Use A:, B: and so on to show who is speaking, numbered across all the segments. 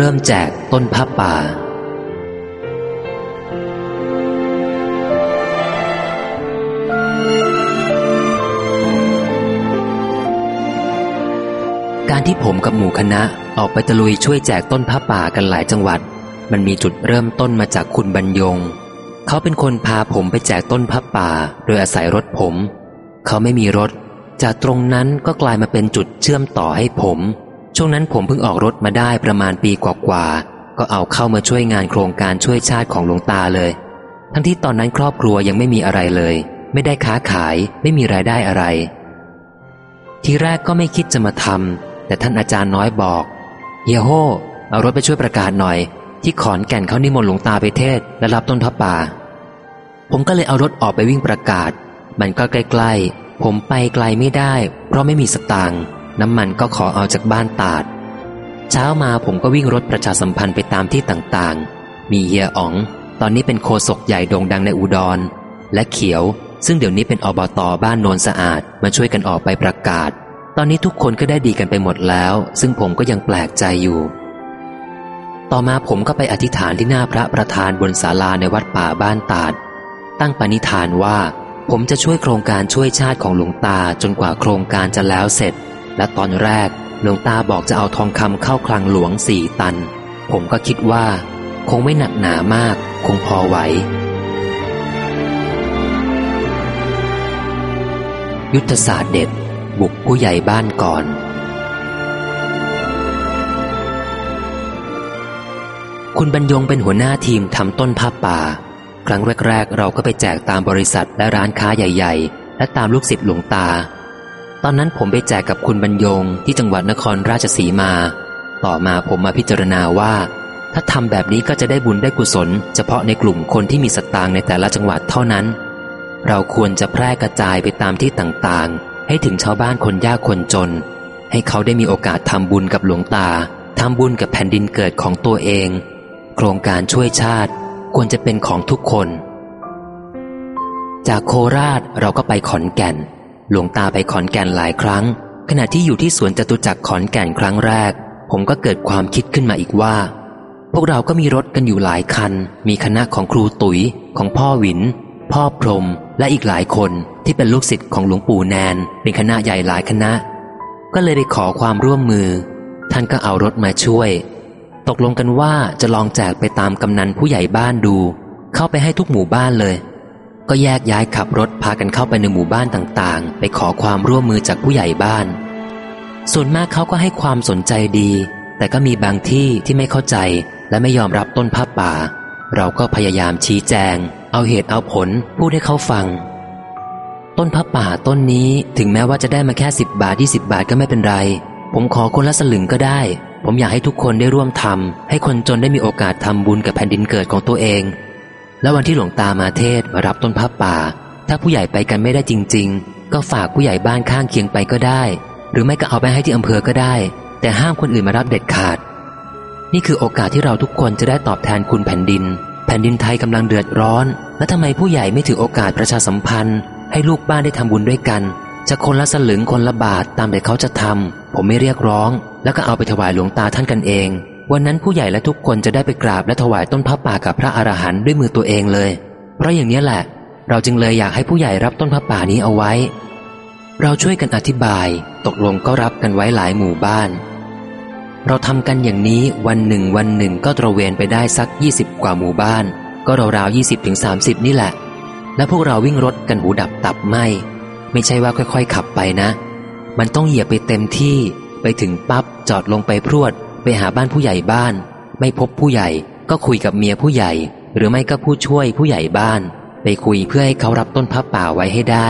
A: เริ่มแจกต้นผ้าป่า การที่ผมกับหมู่คณะออกไปตะลุยช่วยแจกต้นผ้าป่ากันหลายจังหวัด มันมีจุดเริ่มต้นมาจากคุณบรรยง เขาเป็นคนพาผมไปแจกต้นผ้าป่า โดยอาศัยรถผม เขาไม่มีรถ จากตรงนั้นก็กลายมาเป็นจุดเชื่อมต่อให้ผม ช่วงนั้นผมเพิ่งออกรถมาได้ประมาณปีกว่าๆ ก็เอาเข้ามาช่วยงานโครงการช่วยชาติของหลวงตาเลย ทั้งที่ตอนนั้นครอบครัวยังไม่มีอะไรเลย ไม่ได้ค้าขาย ไม่มีรายได้อะไร ทีแรกก็ไม่คิดจะมาทำแต่ท่านอาจารย์น้อยบอกเฮียโฮเอารถไปช่วยประกาศหน่อย ที่ขอนแก่นเขานิมนต์หลวงตาไปเทศและรับต้นทับป่า ผมก็เลยเอารถออกไปวิ่งประกาศ มันก็ใกล้ๆ ผมไปไกลไม่ได้ เพราะไม่มีสตางค์ น้ำมันก็ขอเอาจากบ้านตาด เช้ามาผมก็วิ่งรถประชาสัมพันธ์ไปตามที่ต่างๆ มีเฮียอ๋อง ตอนนี้เป็นโคศกใหญ่โด่งดังในอุดร และเขียว ซึ่งเดี๋ยวนี้เป็นอบตบ้านโนนสะอาดมาช่วยกันออกไปประกาศ ตอนนี้ทุกคนก็ได้ดีกันไปหมดแล้ว ซึ่งผมก็ยังแปลกใจอยู่ ต่อมาผมก็ไปอธิษฐานที่หน้าพระประธานบนศาลาในวัดป่าบ้านตาด ตั้งปณิธานว่าผมจะช่วยโครงการช่วยชาติของหลวงตาจนกว่าโครงการจะแล้วเสร็จ และตอนแรกหลวงตาบอกจะเอาทองคำเข้าคลังหลวงสี่ตัน ผมก็คิดว่า คงไม่หนักหนามาก คงพอไหว ยุทธศาสตร์เด็ด บุกผู้ใหญ่บ้านก่อน คุณบรรยงเป็นหัวหน้าทีมทำต้นผ้าป่า ครั้งแรก ๆ เราก็ไปแจกตามบริษัทและร้านค้าใหญ่ ๆ และตามลูกศิษย์หลวงตา ตอนนั้นผมไปแจกกับคุณบรรยงที่จังหวัดนครราชสีมา ต่อมาผมมาพิจารณาว่า ถ้าทำแบบนี้ก็จะได้บุญได้กุศล เฉพาะในกลุ่มคนที่มีสตางค์ในแต่ละจังหวัดเท่านั้น เราควรจะแพร่กระจายไปตามที่ต่างๆ ให้ถึงชาวบ้านคนยากคนจน ให้เขาได้มีโอกาสทำบุญกับหลวงตาทำบุญกับแผ่นดินเกิดของตัวเอง โครงการช่วยชาติควรจะเป็นของทุกคน จากโคราชเราก็ไปขอนแก่น หลวงตาไปขอนแก่นหลายครั้ง ขณะที่อยู่ที่สวนจตุจักรขอนแก่นครั้งแรก ผมก็เกิดความคิดขึ้นมาอีกว่า พวกเราก็มีรถกันอยู่หลายคัน มีคณะของครูตุ๋ย ของพ่อหวิน พ่อพรม และอีกหลายคนที่เป็นลูกศิษย์ของหลวงปู่แนน เป็นคณะใหญ่หลายคณะ ก็เลยไปขอความร่วมมือ ท่านก็เอารถมาช่วย ตกลงกันว่าจะลองแจกไปตามกำนันผู้ใหญ่บ้านดู เข้าไปให้ทุกหมู่บ้านเลย ก็แยกย้ายขับรถพากันเข้าไปในหมู่บ้านต่างๆ ไปขอความร่วมมือจากผู้ใหญ่บ้าน ส่วนมากเขาก็ให้ความสนใจดี แต่ก็มีบางที่ที่ไม่เข้าใจและไม่ยอมรับต้นผ้าป่า เราก็พยายามชี้แจง เอาเหตุเอาผลพูดให้เขาฟัง ต้นผ้าป่าต้นนี้ถึงแม้ว่าจะได้มาแค่สิบบาทยี่สิบาทก็ไม่เป็นไร ผมขอคนละสลึงก็ได้ ผมอยากให้ทุกคนได้ร่วมทำให้คนจนได้มีโอกาสทำบุญกับแผ่นดินเกิดของตัวเอง แล้ววันที่หลวงตามาเทศมารับต้นผ้าป่า ถ้าผู้ใหญ่ไปกันไม่ได้จริง ๆ ก็ฝากผู้ใหญ่บ้านข้างเคียงไปก็ได้ หรือไม่ก็เอาไปให้ที่อำเภอก็ได้ แต่ห้ามคนอื่นมารับเด็ดขาด นี่คือโอกาสที่เราทุกคนจะได้ตอบแทนคุณแผ่นดิน แผ่นดินไทยกำลังเดือดร้อน และทำไมผู้ใหญ่ไม่ถือโอกาสประชาสัมพันธ์ ให้ลูกบ้านได้ทำบุญด้วยกัน จะคนละสลึงคนละบาทตามแต่เขาจะทำผมไม่เรียกร้อง แล้วก็เอาไปถวายหลวงตาท่านกันเอง วันนั้นผู้ใหญ่และทุกคนจะได้ไปกราบและถวายต้นพระป่ากับพระอรหันต์ด้วยมือตัวเองเลย เพราะอย่างนี้แหละ เราจึงเลยอยากให้ผู้ใหญ่รับต้นพระป่านี้เอาไว้ เราช่วยกันอธิบาย ตกลงก็รับกันไว้หลายหมู่บ้าน เราทำกันอย่างนี้วันหนึ่งวันหนึ่งก็ตระเวนไปได้สัก 20 กว่าหมู่บ้าน ก็ราวๆ20ถึง30นี่แหละ และพวกเราวิ่งรถกันหูดับตับไหมไม่ใช่ว่าค่อยๆ ขับไปนะ มันต้องเหยียบไปเต็มที่ไปถึงปั๊บจอดลงไปพรวด ไปหาบ้านผู้ใหญ่บ้าน ไม่พบผู้ใหญ่ก็คุยกับเมียผู้ใหญ่ หรือไม่ก็ผู้ช่วยผู้ใหญ่บ้าน ไปคุยเพื่อให้เขารับต้นพับป่าไว้ให้ได้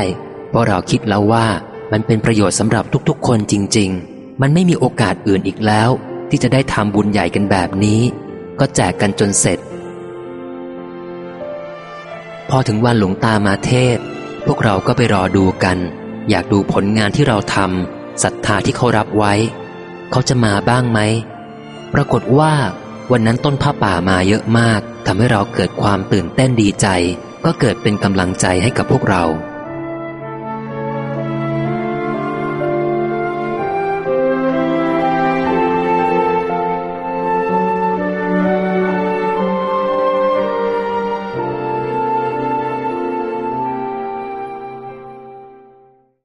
A: เพราะเราคิดแล้วว่ามันเป็นประโยชน์สำหรับทุกๆ คนจริง ๆ มันไม่มีโอกาสอื่นอีกแล้ว ที่จะได้ทำบุญใหญ่กันแบบนี้ ก็แจกกันจนเสร็จ พอถึงวันหลวงตามาเทศ พวกเราก็ไปรอดูกัน อยากดูผลงานที่เราทำศรัทธาที่เขารับไว้ เขาจะมาบ้างไหม ปรากฏว่า วันนั้นต้นผ้าป่ามาเยอะมากทำให้เราเกิดความตื่นเต้นดีใจ ก็เกิดเป็นกำลังใจให้กับพวกเรา